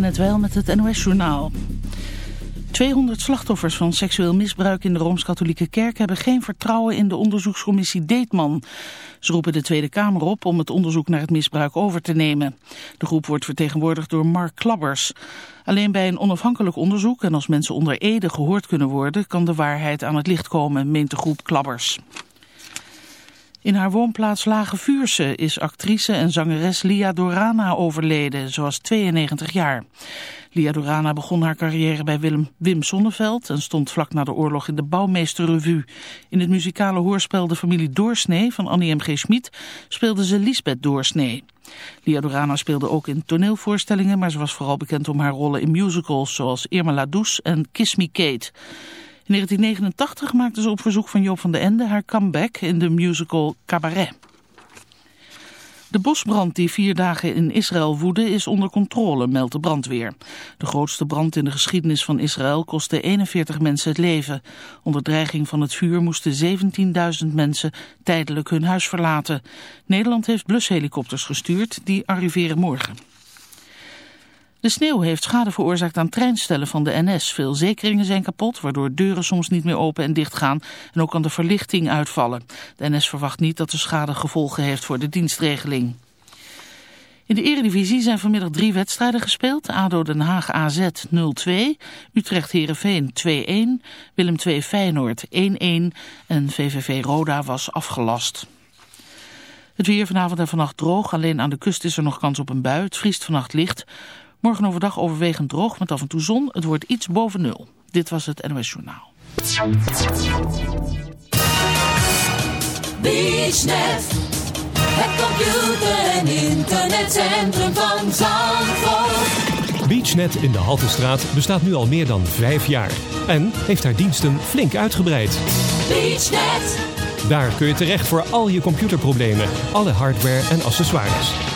net wel met het NOS-journaal. 200 slachtoffers van seksueel misbruik in de Rooms-Katholieke Kerk hebben geen vertrouwen in de onderzoekscommissie Deetman. Ze roepen de Tweede Kamer op om het onderzoek naar het misbruik over te nemen. De groep wordt vertegenwoordigd door Mark Klabbers. Alleen bij een onafhankelijk onderzoek en als mensen onder ede gehoord kunnen worden, kan de waarheid aan het licht komen, meent de groep Klabbers. In haar woonplaats Lage Vuurse is actrice en zangeres Lia Dorana overleden. Ze was 92 jaar. Lia Dorana begon haar carrière bij Willem, Wim Sonneveld en stond vlak na de oorlog in de Bouwmeesterrevue. In het muzikale hoorspel De Familie Doorsnee van Annie M. G. Schmid speelde ze Lisbeth Doorsnee. Lia Dorana speelde ook in toneelvoorstellingen, maar ze was vooral bekend om haar rollen in musicals zoals Irma La Douce en Kiss Me Kate. In 1989 maakte ze op verzoek van Joop van den Ende haar comeback in de musical Cabaret. De bosbrand die vier dagen in Israël woedde is onder controle, meldt de brandweer. De grootste brand in de geschiedenis van Israël kostte 41 mensen het leven. Onder dreiging van het vuur moesten 17.000 mensen tijdelijk hun huis verlaten. Nederland heeft blushelikopters gestuurd, die arriveren morgen. De sneeuw heeft schade veroorzaakt aan treinstellen van de NS. Veel zekeringen zijn kapot, waardoor deuren soms niet meer open en dicht gaan. En ook kan de verlichting uitvallen. De NS verwacht niet dat de schade gevolgen heeft voor de dienstregeling. In de eredivisie zijn vanmiddag drie wedstrijden gespeeld. ADO Den Haag AZ 0-2, Utrecht Herenveen 2-1, Willem II Feyenoord 1-1 en VVV Roda was afgelast. Het weer vanavond en vannacht droog. Alleen aan de kust is er nog kans op een bui. Het vriest vannacht licht. Morgen overdag overwegend droog met af en toe zon. Het wordt iets boven nul. Dit was het NOS Journaal. BeachNet, het computer- en internetcentrum van Zandvoort. BeachNet in de Haltestraat bestaat nu al meer dan vijf jaar. En heeft haar diensten flink uitgebreid. BeachNet, Daar kun je terecht voor al je computerproblemen, alle hardware en accessoires.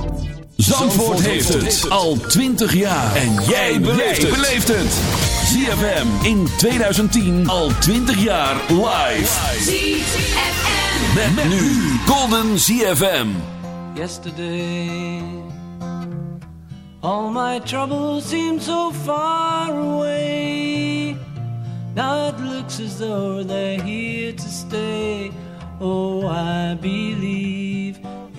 Zandvoort heeft het al 20 jaar. En jij beleeft het. ZFM in 2010 al 20 jaar live. ZFM. Met, met nu Golden ZFM. Yesterday, all my troubles seem so far away. Now it looks as though they're here to stay. Oh, I believe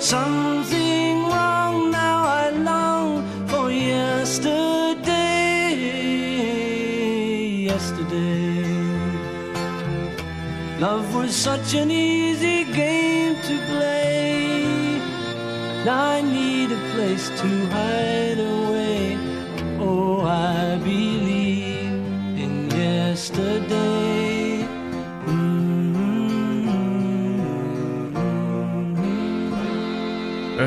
something wrong. Now I long for yesterday. Yesterday. Love was such an easy game to play. Now I need a place to hide away. Oh, I believe in yesterday.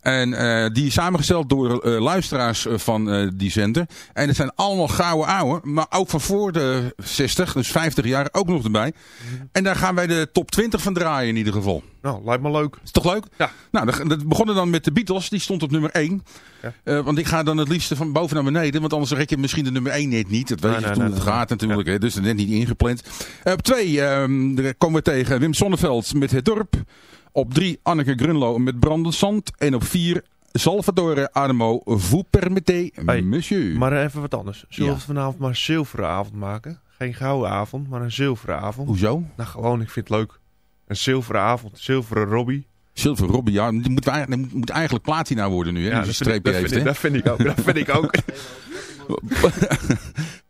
En eh, die is samengesteld door eh, luisteraars eh, van eh, die zender. En het zijn allemaal gouden ouwe, maar ook van voor de 60, dus 50 jaar, ook nog erbij. En daar gaan wij de top 20 van draaien in ieder geval. Nou, lijkt me leuk. Is toch leuk? Ja. Nou, dat- dat begonnen dan met de Beatles, die stond op nummer 1. Ja. Want ik ga dan het liefste van boven naar beneden, want anders rek je misschien de nummer 1 net niet. Dat weet Nee, je nee, hoe nee, het gaat natuurlijk, hè, dus net niet ingepland. Op 2 komen we tegen Wim Sonneveld met Het Dorp. Op 3 Anneke Grunlo met Brandend Zand. En op 4 Salvatore Adamo, Vous permettez, Hey, monsieur. Maar even wat anders. Zullen we vanavond maar een zilveren avond maken? Geen gouden avond, maar een zilveren avond. Hoezo? Nou, gewoon, ik vind het leuk. Een zilveren avond, zilveren Robbie. Silver Robbie, ja, die moet, die moet eigenlijk platina worden nu, hè? Ja, dat vind, ik, vind dat vind ik ook. Dat vind ik ook.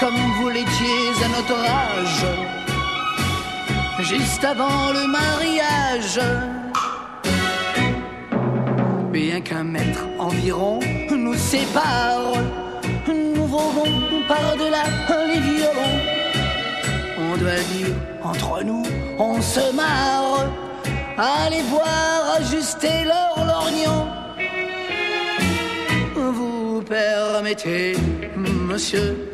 comme vous l'étiez à notre âge, juste avant le mariage. Bien qu'un mètre environ nous sépare, nous volons par-delà les violons. on doit dire entre nous, on se marre. Allez voir ajuster leur lorgnon. Vous permettez, monsieur,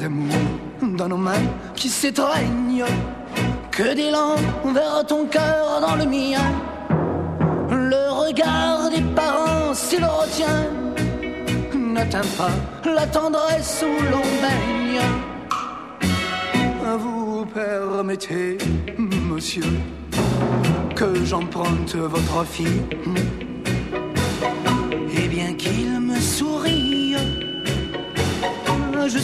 D'amour dans nos mains qui s'étreignent, que d'élan vers ton cœur dans le mien. Le regard des parents, s'il retient, n'atteint pas la tendresse où l'on baigne. Vous permettez, monsieur, que j'emprunte votre fille.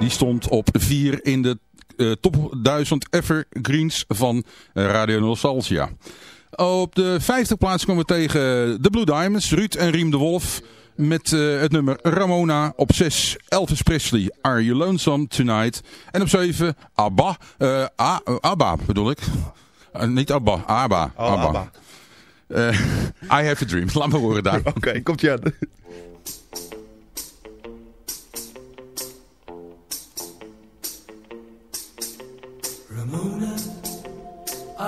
Die stond op 4 in de eh, top 1000 evergreens van eh, Radio Nostalgia. Op de vijfde plaats komen we tegen de Blue Diamonds. Ruud en Riem de Wolf. Met eh, het nummer Ramona. Op 6 Elvis Presley. Are You Lonesome Tonight? En op 7 ABBA. eh, A- ABBA bedoel ik. Niet ABBA. ABBA. Oh, ABBA. I Have a Dream. Laat me horen daar. Oké, komt je aan.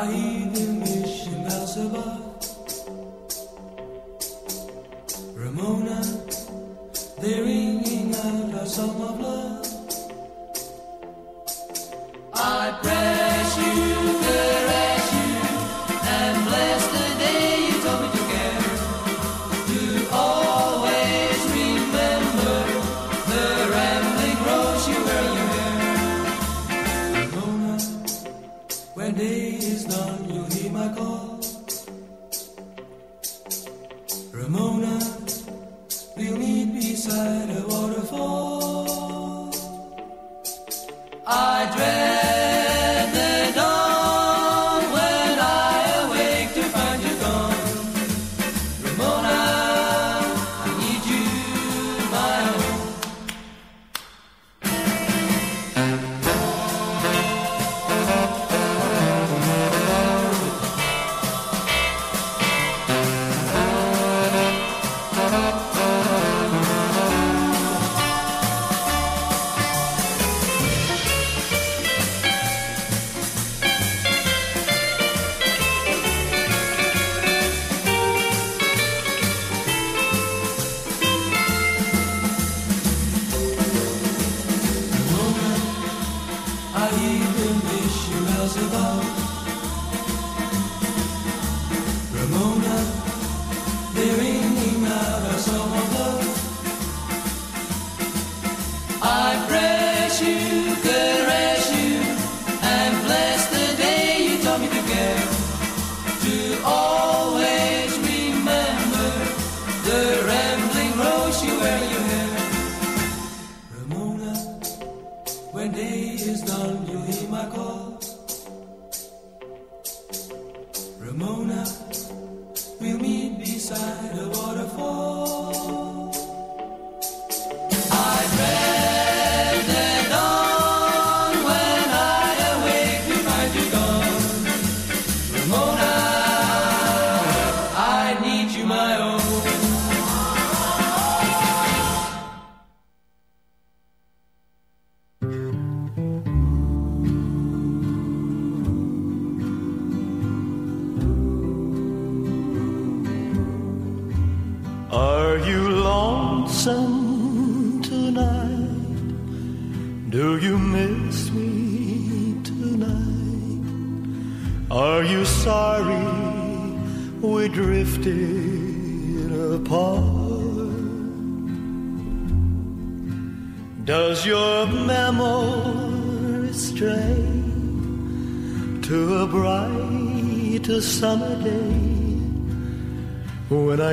I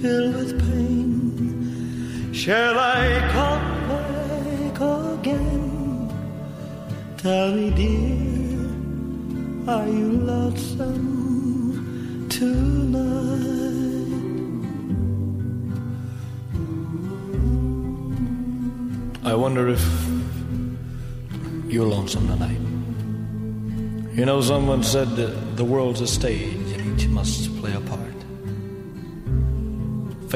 filled with pain? Shall I come back again? Tell me, dear, are you lonesome tonight? I wonder if you're lonesome tonight. You know, someone said that the world's a stage and each must play a part.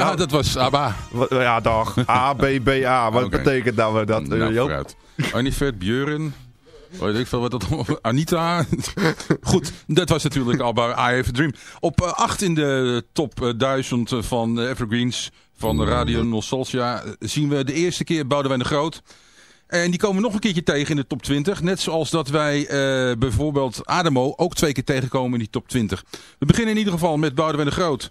Ja, dat was ABBA. Ja, dag. A-B-B-A. Wat Oké. betekent nou dat, eh, Nou, Joop? vooruit. Anifert, Björn. Weet ik veel wat dat Anita. Goed, dat was natuurlijk ABBA I Have a Dream. Op 8 in de top eh, 1000 van de Evergreens van Radio Nostalgia eh, zien we de eerste keer Boudewijn de Groot. En die komen we nog een keertje tegen in de top 20. Net zoals dat wij eh, bijvoorbeeld Ademo ook twee keer tegenkomen in die top 20. We beginnen in ieder geval met Boudewijn de Groot.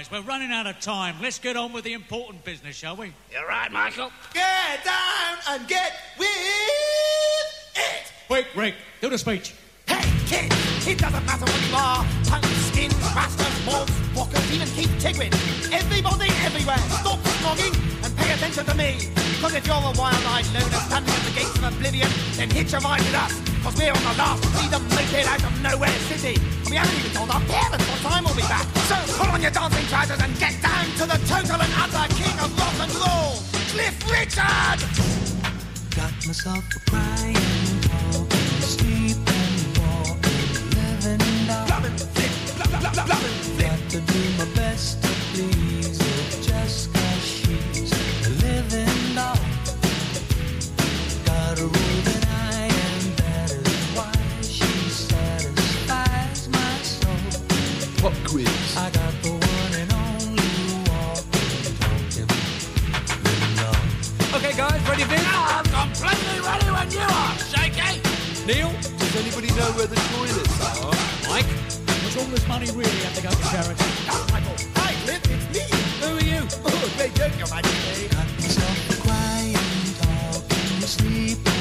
Guys, we're running out of time. Let's get on with the important business, shall we? You're right, Michael. Get down and get with it. Quick, Rick, do the speech. Hey, kid, it doesn't matter what you are. Punks, skins, rastas, mods, walkers, even Keith Tigwin. Everybody everywhere, stop snogging and pay attention to me. Because if you're a wild-eyed loner standing at the gates of oblivion, then hitch a ride with us. Because we're on the last freedom moped out of nowhere city. And we haven't even told our parents what time we'll be back. So pull on your dancing trousers and get down to the total and utter king of rock and roll, Cliff Richard! Got myself a crying, sleeping, walking, living. Got to do my best quiz. I got the one and only walking, talking, living. Okay, guys, ready, Vin? I'm completely ready when you are, Shaky! Neil? Does anybody know where the toilets are? Mike? Was all this money really have to go to charity? Michael, hi, Cliff, it's me. Who are you? Oh, great joke, Your Majesty. Got myself a crying, talking, sleeping,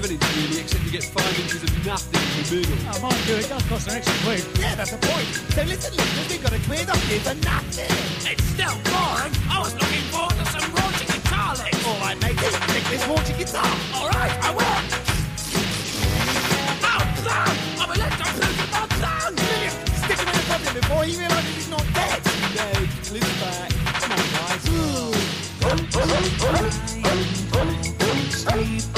same as a 7 inch, really, except you get 5 inches of nothing in the middle. Oh, mind you, it does cost an extra quid. Yeah, that's the point. So listen, listeners, we've got to clear the you for nothing. It's still boring. I was looking forward to some raunchy guitar licks. All right, mate, just pick this raunchy guitar. All right, I will. Oh, son! I'm electrocuted my son! Stick him in the coffin before he realises he's not dead. No, live back. Come on, guys. Okay,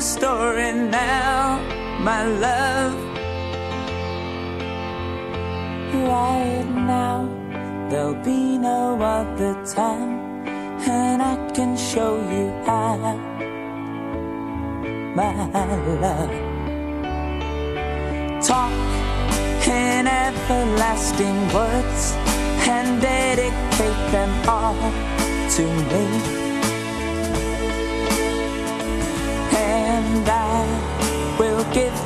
story now, my love. Right now, there'll be no other time, and I can show you how, my love. Talk in everlasting words and dedicate them all to me.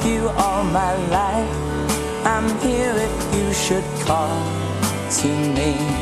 You all my life. I'm here if you should call to me.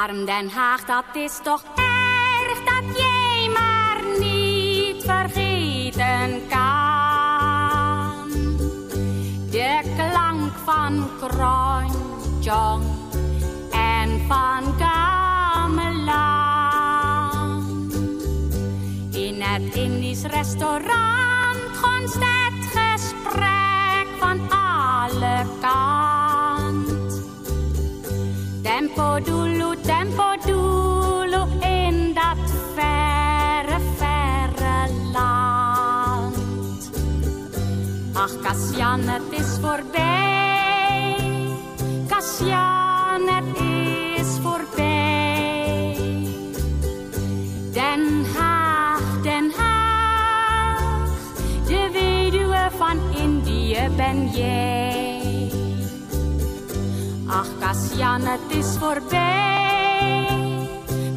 Arm Den Haag, dat is toch erg dat jij maar niet vergeten kan. De klank van Kronjong en van Gamelan. In het Indisch restaurant Tempo dulu, tempo dulu in dat verre, verre land. Ach, Cassian, het is voorbij. Cassian, het is voorbij. Den Haag, Den Haag, de weduwe van Indië ben jij. Cassian, het is voorbij.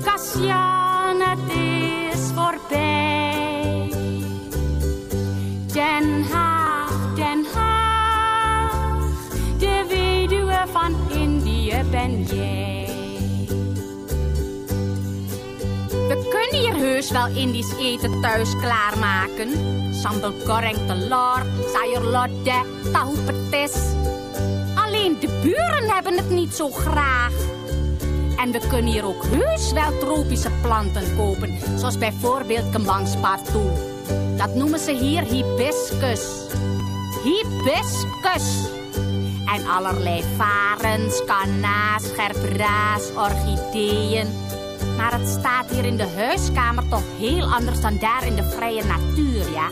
Cassian, het is voorbij. Den Haag, Den Haag, de weduwe van Indië ben jij. We kunnen hier heus wel Indisch eten thuis klaarmaken. Sambal goreng telur, sayur lodeh, tahu petis. De buren hebben het niet zo graag. En we kunnen hier ook heus wel tropische planten kopen. Zoals bijvoorbeeld kembangspartoe. Dat noemen ze hier hibiscus. Hibiscus. En allerlei varens, kanaas, gerbraas, orchideeën. Maar het staat hier in de huiskamer toch heel anders dan daar in de vrije natuur, ja?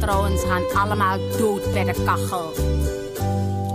Trouwens gaan allemaal dood bij de kachel.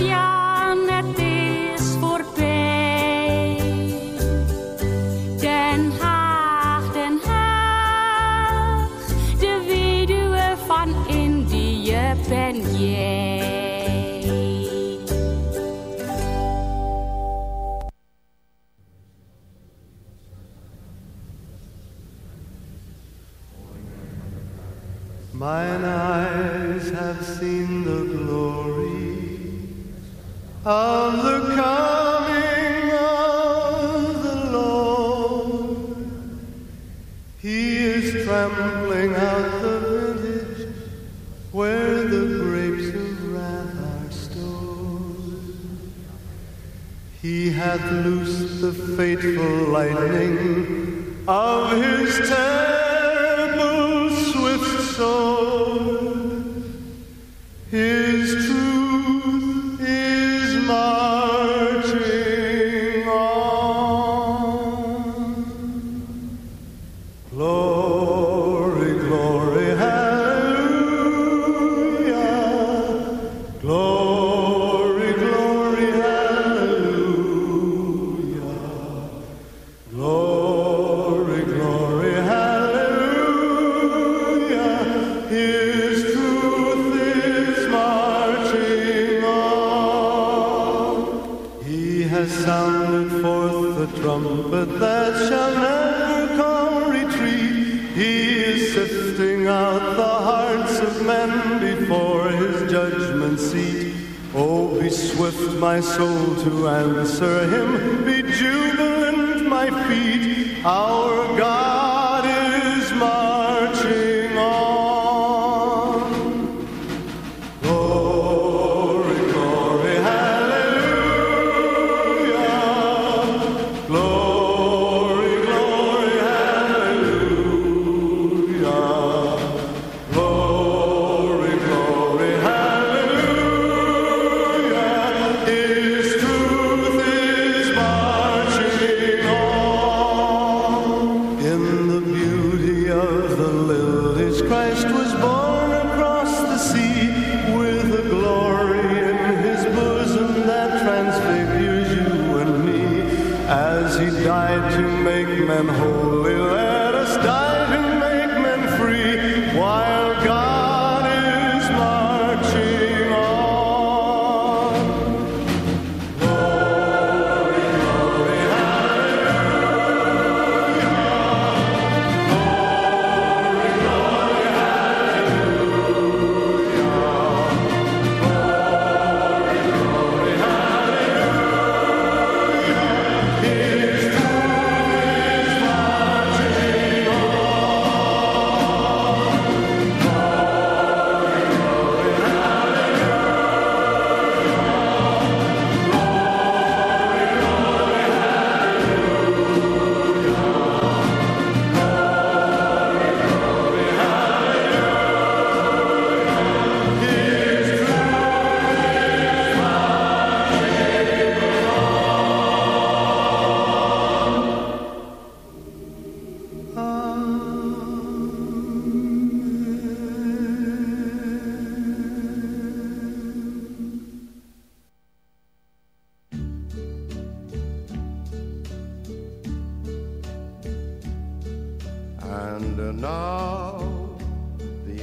Cassian,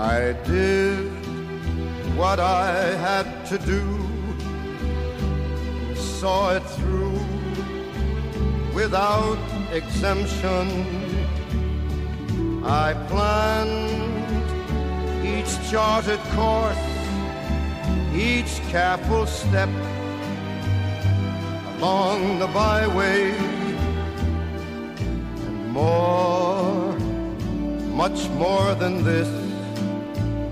I did what I had to do, saw it through without exemption. I planned each charted course, each careful step along the byway, and more, much more than this,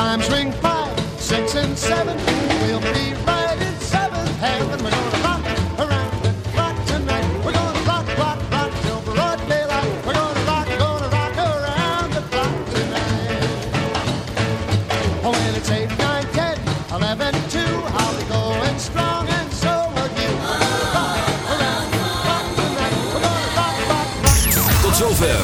Chimes ring five, six, and seven, we'll be right in seventh heaven.